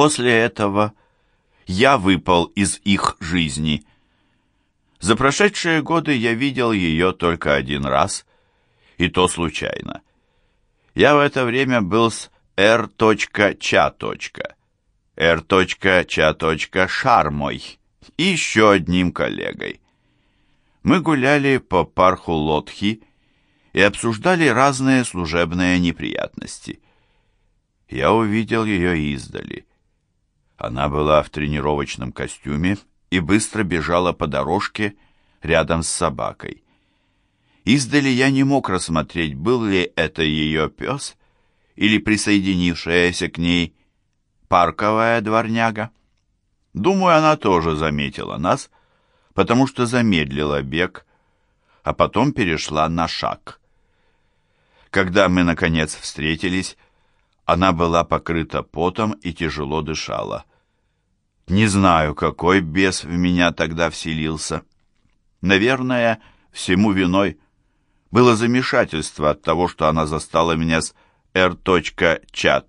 После этого я выпал из их жизни. За прошедшие годы я видел ее только один раз, и то случайно. Я в это время был с R.Ч. R.Ч. Шармой и еще одним коллегой. Мы гуляли по парху Лотхи и обсуждали разные служебные неприятности. Я увидел ее издали. Она была в тренировочном костюме и быстро бежала по дорожке рядом с собакой. Издали я не мог рассмотреть, был ли это ее пес или присоединившаяся к ней парковая дворняга. Думаю, она тоже заметила нас, потому что замедлила бег, а потом перешла на шаг. Когда мы, наконец, встретились, она была покрыта потом и тяжело дышала. Не знаю, какой бес в меня тогда вселился. Наверное, всему виной было замешательство от того, что она застала меня с R.Ч.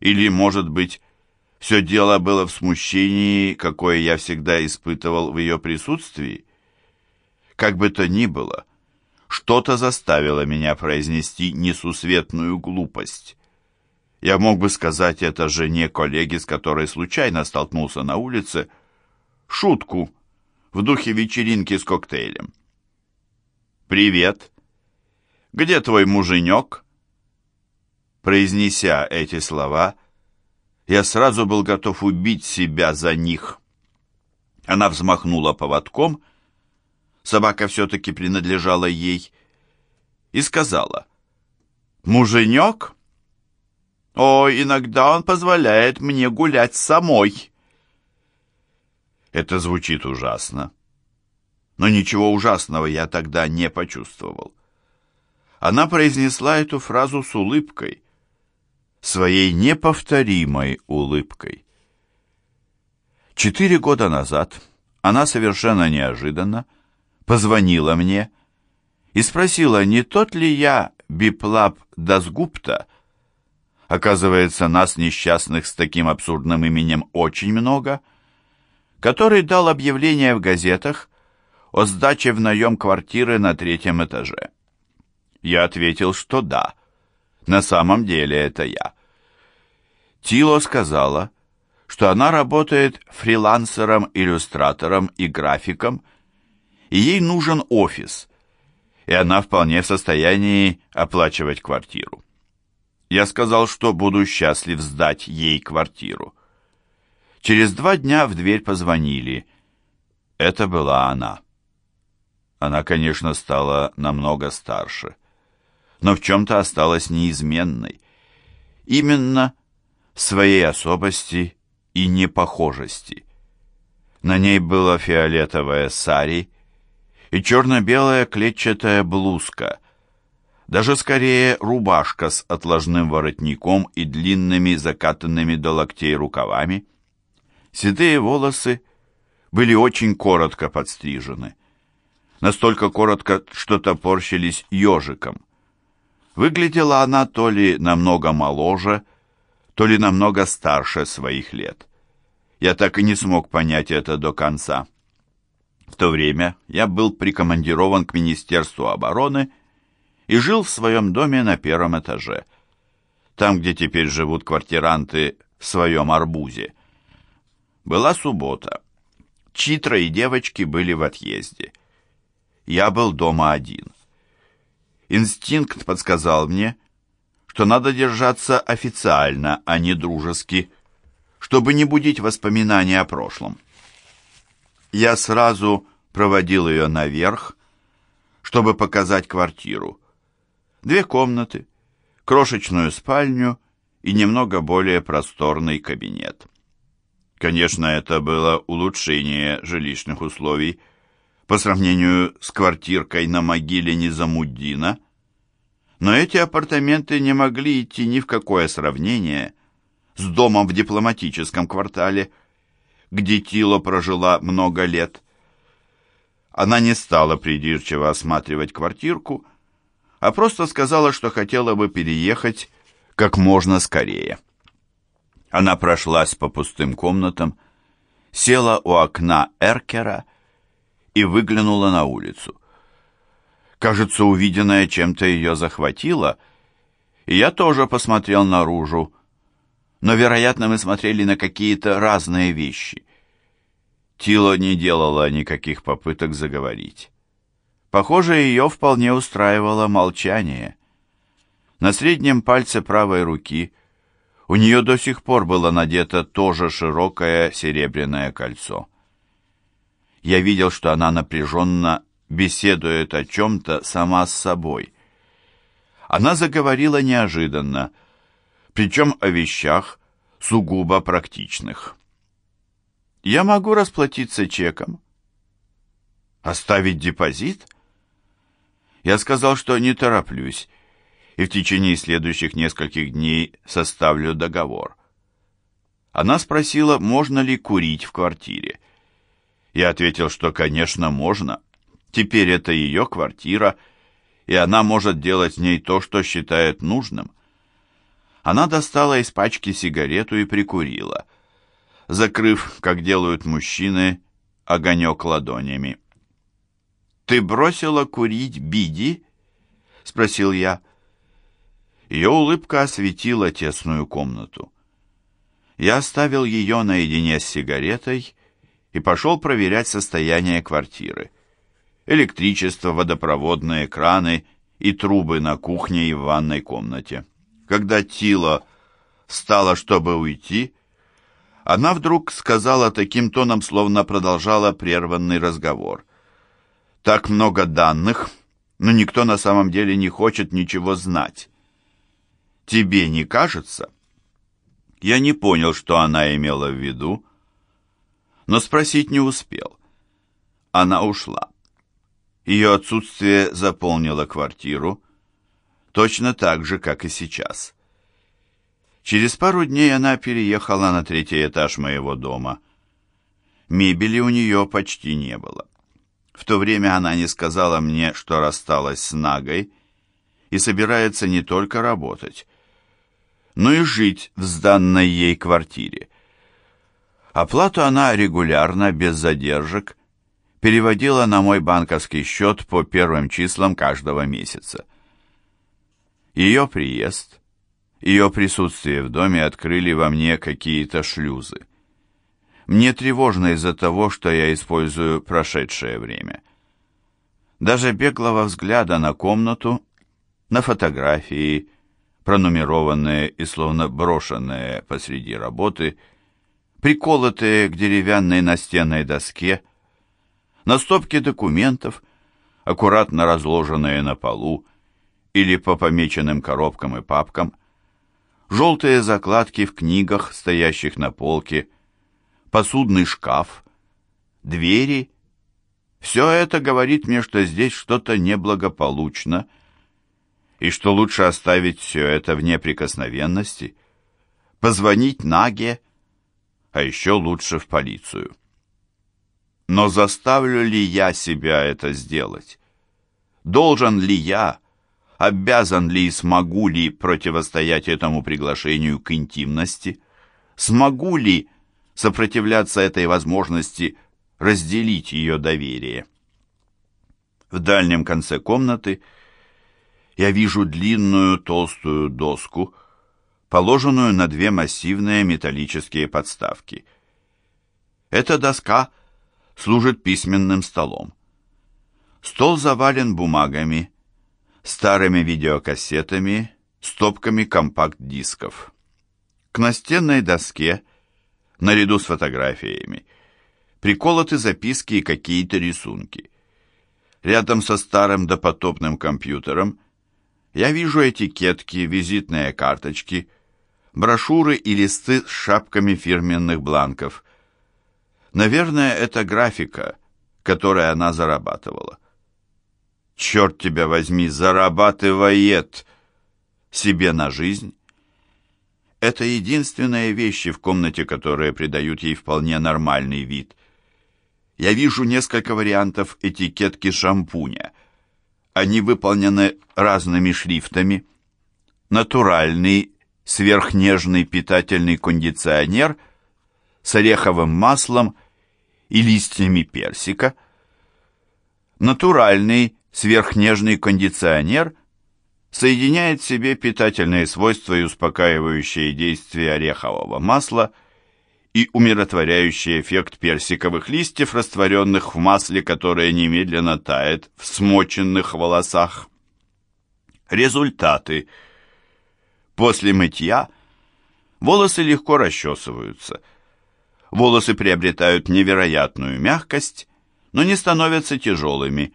Или, может быть, все дело было в смущении, какое я всегда испытывал в ее присутствии? Как бы то ни было, что-то заставило меня произнести несусветную глупость. Я мог бы сказать это жене коллеги, с которой случайно столкнулся на улице, шутку в духе вечеринки с коктейлем. «Привет! Где твой муженек?» Произнеся эти слова, я сразу был готов убить себя за них. Она взмахнула поводком, собака все-таки принадлежала ей, и сказала, «Муженек? О, иногда он позволяет мне гулять самой». Это звучит ужасно но ничего ужасного я тогда не почувствовал. Она произнесла эту фразу с улыбкой, своей неповторимой улыбкой. Четыре года назад она совершенно неожиданно позвонила мне и спросила, не тот ли я Биплаб Дасгупта. Оказывается, нас, несчастных с таким абсурдным именем, очень много, который дал объявление в газетах о сдаче в наем квартиры на третьем этаже. Я ответил, что да. На самом деле это я. Тило сказала, что она работает фрилансером, иллюстратором и графиком, и ей нужен офис, и она вполне в состоянии оплачивать квартиру. Я сказал, что буду счастлив сдать ей квартиру. Через два дня в дверь позвонили. Это была она. Она, конечно, стала намного старше, но в чем-то осталась неизменной. Именно своей особости и непохожести. На ней было фиолетовое сари и черно-белая клетчатая блузка, даже скорее рубашка с отложным воротником и длинными закатанными до локтей рукавами. Седые волосы были очень коротко подстрижены настолько коротко, что топорщились ежиком. Выглядела она то ли намного моложе, то ли намного старше своих лет. Я так и не смог понять это до конца. В то время я был прикомандирован к Министерству обороны и жил в своем доме на первом этаже, там, где теперь живут квартиранты в своем арбузе. Была суббота. Читра и девочки были в отъезде я был дома один. Инстинкт подсказал мне, что надо держаться официально, а не дружески, чтобы не будить воспоминания о прошлом. Я сразу проводил ее наверх, чтобы показать квартиру. Две комнаты, крошечную спальню и немного более просторный кабинет. Конечно, это было улучшение жилищных условий, по сравнению с квартиркой на могиле Низамуддина, но эти апартаменты не могли идти ни в какое сравнение с домом в дипломатическом квартале, где Тило прожила много лет. Она не стала придирчиво осматривать квартирку, а просто сказала, что хотела бы переехать как можно скорее. Она прошлась по пустым комнатам, села у окна Эркера и выглянула на улицу. Кажется, увиденное чем-то ее захватило, и я тоже посмотрел наружу, но, вероятно, мы смотрели на какие-то разные вещи. Тило не делала никаких попыток заговорить. Похоже, ее вполне устраивало молчание. На среднем пальце правой руки у нее до сих пор было надето тоже широкое серебряное кольцо. Я видел, что она напряженно беседует о чем-то сама с собой. Она заговорила неожиданно, причем о вещах сугубо практичных. «Я могу расплатиться чеком?» «Оставить депозит?» Я сказал, что не тороплюсь, и в течение следующих нескольких дней составлю договор. Она спросила, можно ли курить в квартире. Я ответил, что, конечно, можно. Теперь это ее квартира, и она может делать с ней то, что считает нужным. Она достала из пачки сигарету и прикурила, закрыв, как делают мужчины, огонек ладонями. «Ты бросила курить Биди?» — спросил я. Ее улыбка осветила тесную комнату. Я оставил ее наедине с сигаретой и пошел проверять состояние квартиры. Электричество, водопроводные краны и трубы на кухне и в ванной комнате. Когда Тила встала, чтобы уйти, она вдруг сказала таким тоном, словно продолжала прерванный разговор. «Так много данных, но никто на самом деле не хочет ничего знать. Тебе не кажется?» Я не понял, что она имела в виду, но спросить не успел. Она ушла. Ее отсутствие заполнило квартиру, точно так же, как и сейчас. Через пару дней она переехала на третий этаж моего дома. Мебели у нее почти не было. В то время она не сказала мне, что рассталась с Нагой и собирается не только работать, но и жить в сданной ей квартире. Оплату она регулярно, без задержек, переводила на мой банковский счет по первым числам каждого месяца. Ее приезд, ее присутствие в доме открыли во мне какие-то шлюзы. Мне тревожно из-за того, что я использую прошедшее время. Даже беглого взгляда на комнату, на фотографии, пронумерованные и словно брошенные посреди работы, приколотые к деревянной настенной доске, на стопке документов, аккуратно разложенные на полу, или по помеченным коробкам и папкам, желтые закладки в книгах, стоящих на полке, посудный шкаф, двери. Все это говорит мне, что здесь что-то неблагополучно, и что лучше оставить все это в неприкосновенности, позвонить Наге, а еще лучше в полицию. Но заставлю ли я себя это сделать? Должен ли я обязан ли и смогу ли противостоять этому приглашению к интимности, смогу ли сопротивляться этой возможности разделить ее доверие. В дальнем конце комнаты я вижу длинную толстую доску, положенную на две массивные металлические подставки. Эта доска служит письменным столом. Стол завален бумагами, старыми видеокассетами, стопками компакт-дисков. К настенной доске, наряду с фотографиями, приколоты записки и какие-то рисунки. Рядом со старым допотопным компьютером я вижу этикетки, визитные карточки, брошюры и листы с шапками фирменных бланков. Наверное, это графика, которой она зарабатывала черт тебя возьми, зарабатывает себе на жизнь. Это единственные вещи в комнате, которые придают ей вполне нормальный вид. Я вижу несколько вариантов этикетки шампуня. Они выполнены разными шрифтами. Натуральный, сверхнежный питательный кондиционер с ореховым маслом и листьями персика, натуральный сверхнежный кондиционер соединяет в себе питательные свойства и успокаивающие действия орехового масла и умиротворяющий эффект персиковых листьев, растворенных в масле, которое немедленно тает в смоченных волосах. Результаты. После мытья волосы легко расчесываются. Волосы приобретают невероятную мягкость, но не становятся тяжелыми.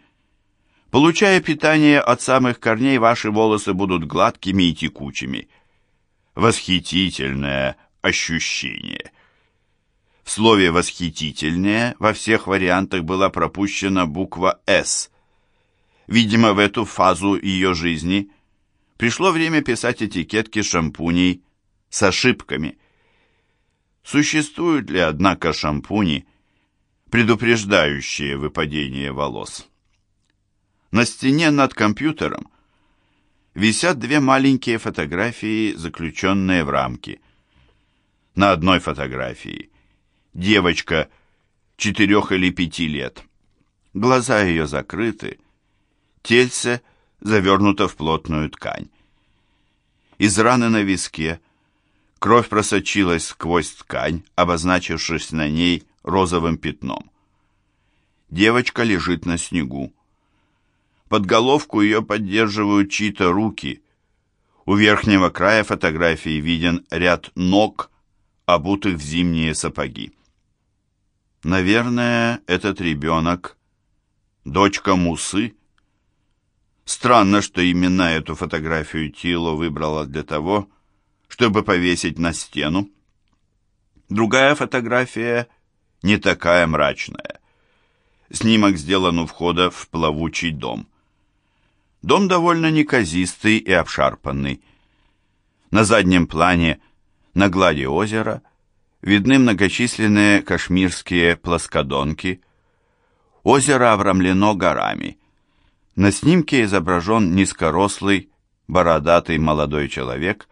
Получая питание от самых корней, ваши волосы будут гладкими и текучими. Восхитительное ощущение. В слове «восхитительное» во всех вариантах была пропущена буква «С», Видимо, в эту фазу ее жизни пришло время писать этикетки шампуней с ошибками. Существуют ли, однако, шампуни, предупреждающие выпадение волос? На стене над компьютером висят две маленькие фотографии, заключенные в рамки. На одной фотографии девочка четырех или пяти лет. Глаза ее закрыты, Тельце завернуто в плотную ткань. Из раны на виске кровь просочилась сквозь ткань, обозначившись на ней розовым пятном. Девочка лежит на снегу. Под головку ее поддерживают чьи-то руки. У верхнего края фотографии виден ряд ног, обутых в зимние сапоги. Наверное, этот ребенок, дочка Мусы, Странно, что именно эту фотографию Тило выбрала для того, чтобы повесить на стену. Другая фотография не такая мрачная. Снимок сделан у входа в плавучий дом. Дом довольно неказистый и обшарпанный. На заднем плане, на глади озера, видны многочисленные кашмирские плоскодонки. Озеро обрамлено горами – на снимке изображен низкорослый, бородатый молодой человек,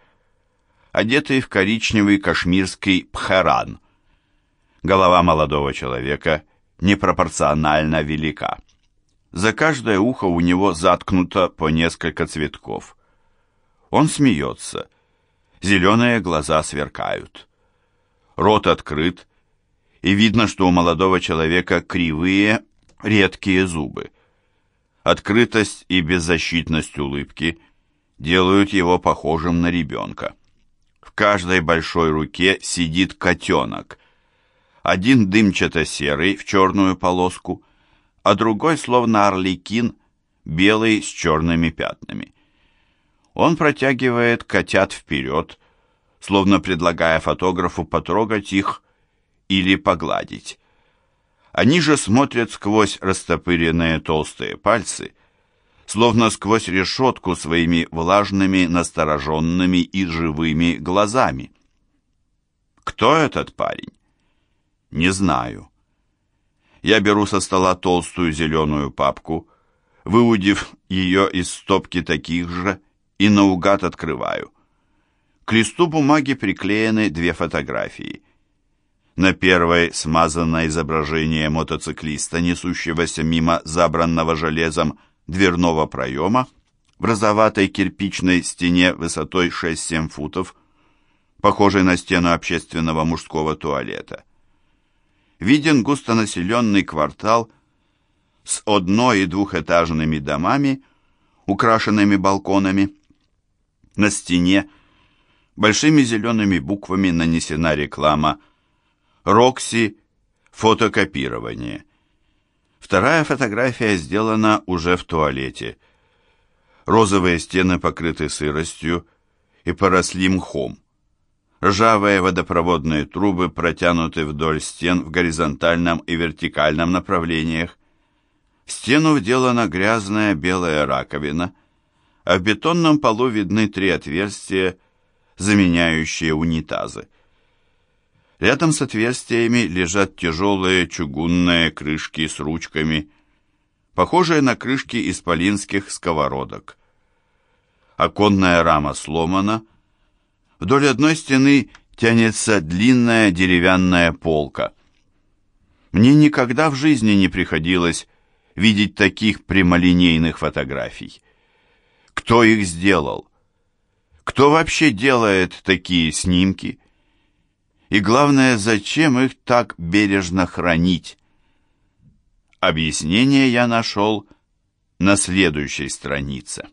одетый в коричневый кашмирский пхеран. Голова молодого человека непропорционально велика. За каждое ухо у него заткнуто по несколько цветков. Он смеется. Зеленые глаза сверкают. Рот открыт, и видно, что у молодого человека кривые, редкие зубы. Открытость и беззащитность улыбки делают его похожим на ребенка. В каждой большой руке сидит котенок. Один дымчато-серый в черную полоску, а другой, словно орликин, белый с черными пятнами. Он протягивает котят вперед, словно предлагая фотографу потрогать их или погладить. Они же смотрят сквозь растопыренные толстые пальцы, словно сквозь решетку своими влажными, настороженными и живыми глазами. Кто этот парень? Не знаю. Я беру со стола толстую зеленую папку, выудив ее из стопки таких же, и наугад открываю. К листу бумаги приклеены две фотографии – на первой смазано изображение мотоциклиста, несущегося мимо забранного железом дверного проема в розоватой кирпичной стене высотой 6-7 футов, похожей на стену общественного мужского туалета. Виден густонаселенный квартал с одно- и двухэтажными домами, украшенными балконами. На стене большими зелеными буквами нанесена реклама Рокси фотокопирование. Вторая фотография сделана уже в туалете. Розовые стены покрыты сыростью и поросли мхом. Ржавые водопроводные трубы протянуты вдоль стен в горизонтальном и вертикальном направлениях. В стену вделана грязная белая раковина, а в бетонном полу видны три отверстия, заменяющие унитазы. Рядом с отверстиями лежат тяжелые чугунные крышки с ручками, похожие на крышки исполинских сковородок. Оконная рама сломана, Вдоль одной стены тянется длинная деревянная полка. Мне никогда в жизни не приходилось видеть таких прямолинейных фотографий. Кто их сделал? Кто вообще делает такие снимки? И главное, зачем их так бережно хранить? Объяснение я нашел на следующей странице.